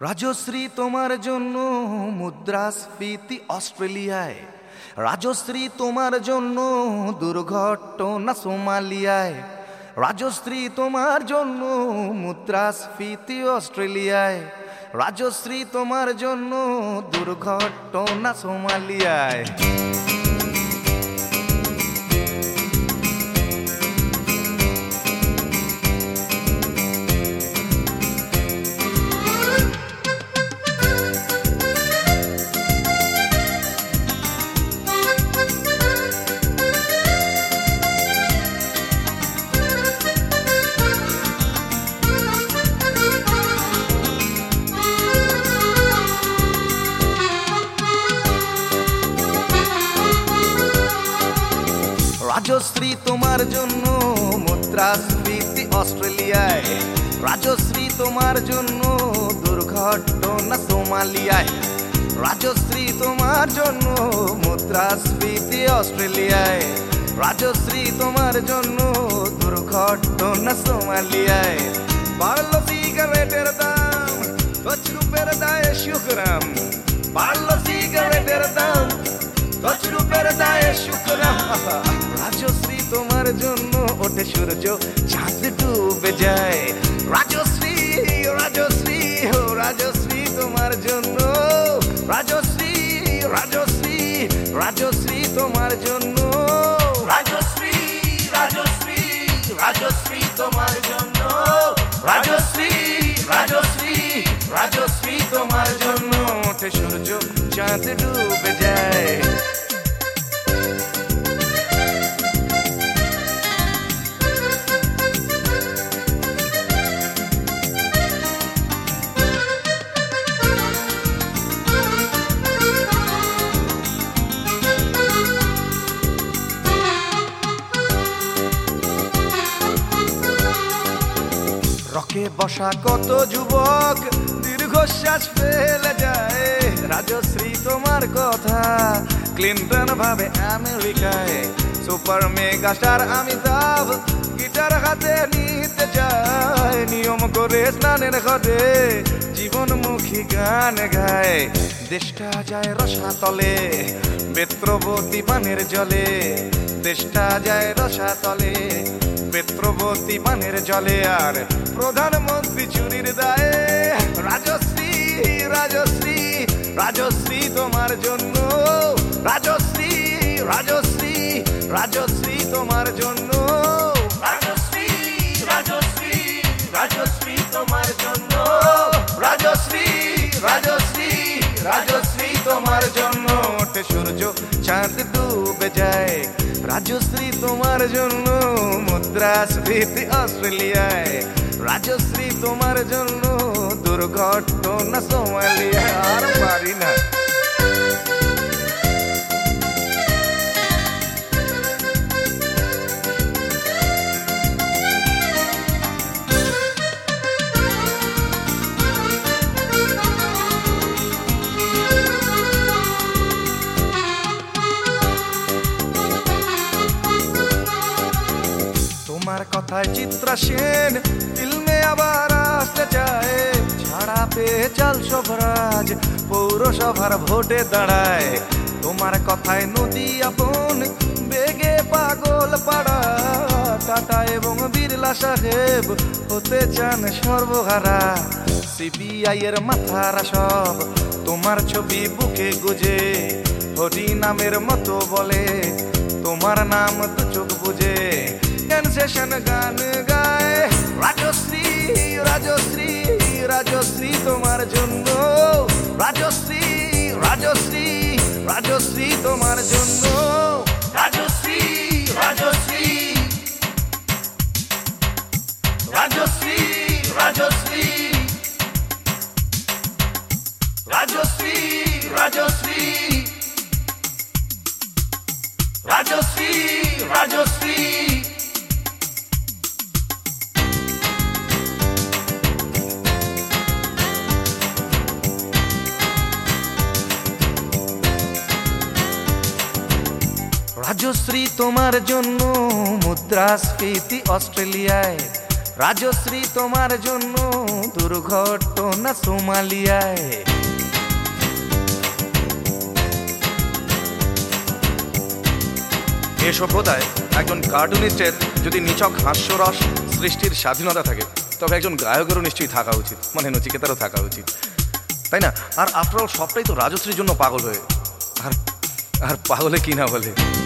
রাজশ্রী তোমার জন্য মুদ্রাস্ফীতি অস্ট্রেলিয়ায়। রাজশ্রী তোমার জন্য দুর্ঘটনা সোমালিয়ায়। রাজশ্রী তোমার জন্য মুদ্রাস্ফীতি অস্ট্রেলিয়ায়। রাজশ্রী তোমার জন্য দুর্ঘটনা সোমালিয়ায়। রাজশ্রী তোমার জন্য মুদ্রাস্ফীতি অস্ট্রেলিয়ায়। রাজশ্রী তোমার জন্য দুর্ঘটনা সোমালিয়ায়। রাজশ্রী তোমার জন্য মুদ্রাস্ফীতি অস্ট্রেলিয়ায়। রাজশ্রী তোমার জন্য দুর্ঘটনা সোমালিয়ায়। বাড়লো সিগারেটের দাম দশ রুপের দায়ে শুক্রাম বাড়লো সিগারেটের দাম রাজশ্রী তোমার জন্য ওঠে সূর্য, চাঁদ ডুবে যায়। রাজশ্রী রাজশ্রী, ও রাজশ্রী তোমার জন্য। রাজশ্রী রাজশ্রী রাজশ্রী তোমার জন্য। রাজশ্রী রাজশ্রী রাজশ্রী তোমার জন্য। রাজশ্রী রাজশ্রী রাজশ্রী তোমার জন্য ওঠে সূর্য, চাঁদ ডুবে যায়। রকে বসা কত যুবক, দীর্ঘশ্বাস ফেলে যায়। রাজশ্রী তোমার কথা, ক্লিন্টন ভাবে আমেরিকায়। Super mega star Amitabh guitar হাতে নিতে যায় নিয়ম করে স্নানের ঘটে জীবনমুখী গান গায়। দেশটা যায় রসাতলে, বেত্রবতী পানের জলে। দেশটা যায় রসাতলে বেত্রবতী পানের জলে আর প্রধানমন্ত্রী চুরির দায়ে। রাজশ্রী রাজশ্রী রাজশ্রী তোমার জন্য। রাজশ্রী রাজশ্রী রাজশ্রী তোমার জন্য। রাজশ্রী রাজশ্রী রাজশ্রী তোমার জন্য। রাজশ্রী রাজশ্রী রাজশ্রী তোমার জন্য। সূর্য চাঁদ ডুবে যায়। রাজশ্রী তোমার জন্য মুদ্রাস্ফীতি অস্ট্রেলিয়ায়। রাজশ্রী তোমার জন্য দুর্ঘটনা সোমালিয়ায়। তোমার কথায় চিত্রা সেন ফিল্মে আবার আসতে চায়। ছাড়া পেয়ে চাল সভরাজ পৌরসভার ভোটে দাঁড়ায়। তোমার কথায় নদী আপন, বেগে পাগল পাড়া। টাটা এবং বিড়লা সাহেব হতে চান সর্বহারা। সিবিআই এর মাথারা সব তোমার ছবি বুকে গুজে। হরি নামের মতো বলে, তোমার নাম তো চোখ বুঝে। সেশন গান গায় রাজশ্রী রাজশ্রী রাজশ্রী তোমার জন্য রাজশ্রী রাজশ্রী রাজশ্রী তোমার জন্য রাজশ্রী রাজশ্রী রাজশ্রী রাজশ্রী রাজশ্রী রাজশ্রী রাজশ্রী রাজশ্রী রাজশ্রী তোমার জন্য মুদ্রাস্ফীতি অস্ট্রেলিয়ায়। রাজশ্রী তোমার জন্য দুর্ঘটনা সোমালিয়ায়। এ সভ্যতায় একজন কার্টুনিস্টের যদি নিছক হাস্যরস সৃষ্টির স্বাধীনতা থাকে, তবে একজন গায়কেরও নিশ্চয়ই থাকা উচিত মানে নচিকেতারও থাকা উচিত। তাই না? আর আফটার অল সবটাই তো রাজশ্রীর জন্য পাগল হয়ে। আর আর পাগলে কি না বলে?